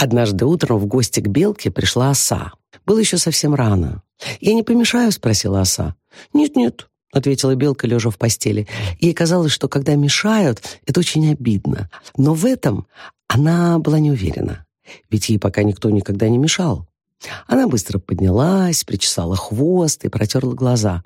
Однажды утром в гости к белке пришла оса. Было еще совсем рано. «Я не помешаю?» — спросила оса. «Нет-нет», — ответила белка, лежа в постели. Ей казалось, что когда мешают, это очень обидно. Но в этом она была не уверена. Ведь ей пока никто никогда не мешал. Она быстро поднялась, причесала хвост и протерла глаза.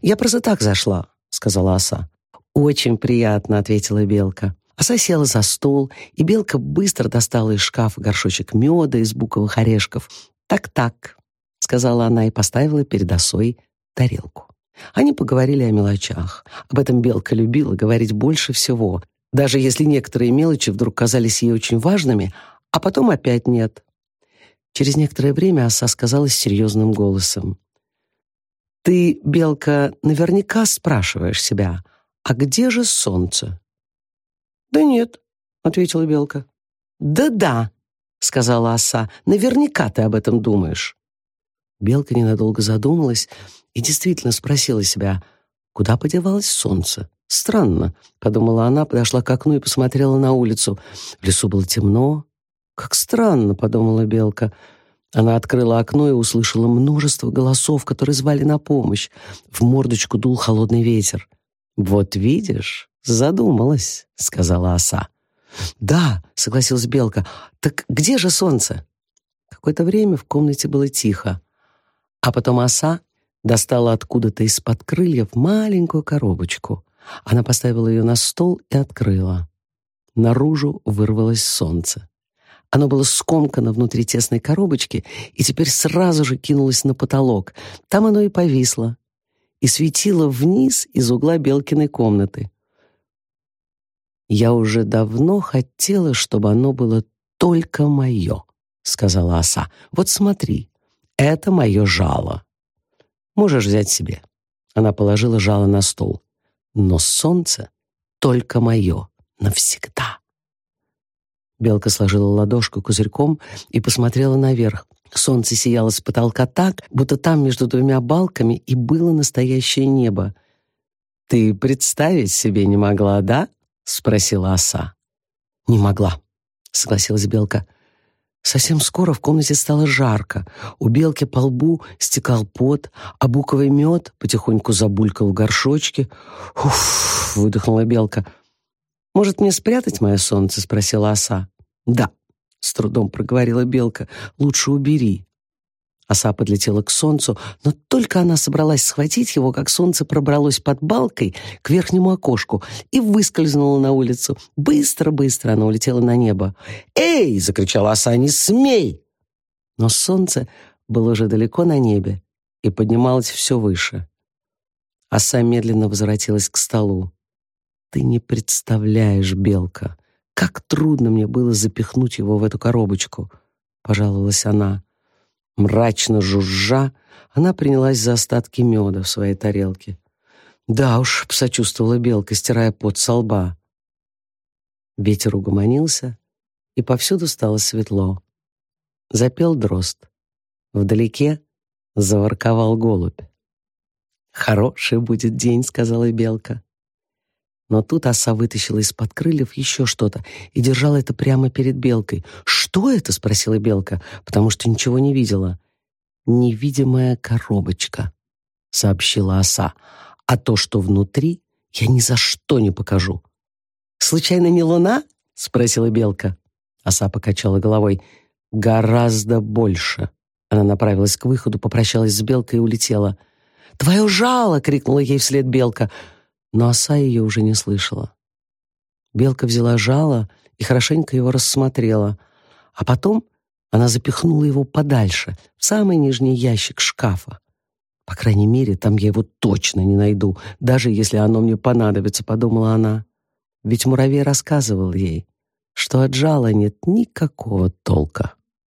«Я просто так зашла», — сказала оса. «Очень приятно», — ответила белка. Оса села за стол, и белка быстро достала из шкафа горшочек меда из буковых орешков. «Так-так», — сказала она и поставила перед осой тарелку. Они поговорили о мелочах. Об этом белка любила говорить больше всего, даже если некоторые мелочи вдруг казались ей очень важными, а потом опять нет. Через некоторое время оса сказала с серьезным голосом. «Ты, белка, наверняка спрашиваешь себя, а где же солнце?» «Да нет», — ответила белка. «Да-да», — сказала оса, — «наверняка ты об этом думаешь». Белка ненадолго задумалась и действительно спросила себя, куда подевалось солнце. «Странно», — подумала она, подошла к окну и посмотрела на улицу. В лесу было темно. «Как странно», — подумала Белка. Она открыла окно и услышала множество голосов, которые звали на помощь. В мордочку дул холодный ветер. «Вот видишь», «Задумалась», — сказала оса. «Да», — согласилась белка. «Так где же солнце?» Какое-то время в комнате было тихо. А потом оса достала откуда-то из-под крыльев маленькую коробочку. Она поставила ее на стол и открыла. Наружу вырвалось солнце. Оно было скомкано внутри тесной коробочки и теперь сразу же кинулось на потолок. Там оно и повисло. И светило вниз из угла Белкиной комнаты. «Я уже давно хотела, чтобы оно было только мое», — сказала оса. «Вот смотри, это мое жало. Можешь взять себе». Она положила жало на стол. «Но солнце только мое навсегда». Белка сложила ладошку козырьком и посмотрела наверх. Солнце сияло с потолка так, будто там между двумя балками и было настоящее небо. «Ты представить себе не могла, да?» — спросила оса. «Не могла», — согласилась белка. Совсем скоро в комнате стало жарко. У белки по лбу стекал пот, а буковый мед потихоньку забулькал в горшочке. «Уф!» — выдохнула белка. «Может, мне спрятать мое солнце?» — спросила оса. «Да», — с трудом проговорила белка. «Лучше убери». Оса подлетела к солнцу, но только она собралась схватить его, как солнце пробралось под балкой к верхнему окошку и выскользнуло на улицу. Быстро-быстро она улетела на небо. «Эй!» — закричала оса. «Не смей!» Но солнце было уже далеко на небе и поднималось все выше. Оса медленно возвратилась к столу. «Ты не представляешь, Белка, как трудно мне было запихнуть его в эту коробочку», — пожаловалась она. Мрачно жужжа, она принялась за остатки меда в своей тарелке. «Да уж», — посочувствовала белка, стирая пот со лба. Ветер угомонился, и повсюду стало светло. Запел дрозд. Вдалеке заворковал голубь. «Хороший будет день», — сказала белка. Но тут оса вытащила из-под крыльев еще что-то и держала это прямо перед белкой. «Что это?» — спросила белка, потому что ничего не видела. «Невидимая коробочка», — сообщила оса. «А то, что внутри, я ни за что не покажу». «Случайно не луна?» — спросила белка. Оса покачала головой. «Гораздо больше». Она направилась к выходу, попрощалась с белкой и улетела. «Твое жало!» — крикнула ей вслед белка — но оса ее уже не слышала. Белка взяла жало и хорошенько его рассмотрела, а потом она запихнула его подальше, в самый нижний ящик шкафа. По крайней мере, там я его точно не найду, даже если оно мне понадобится, подумала она. Ведь муравей рассказывал ей, что от жала нет никакого толка.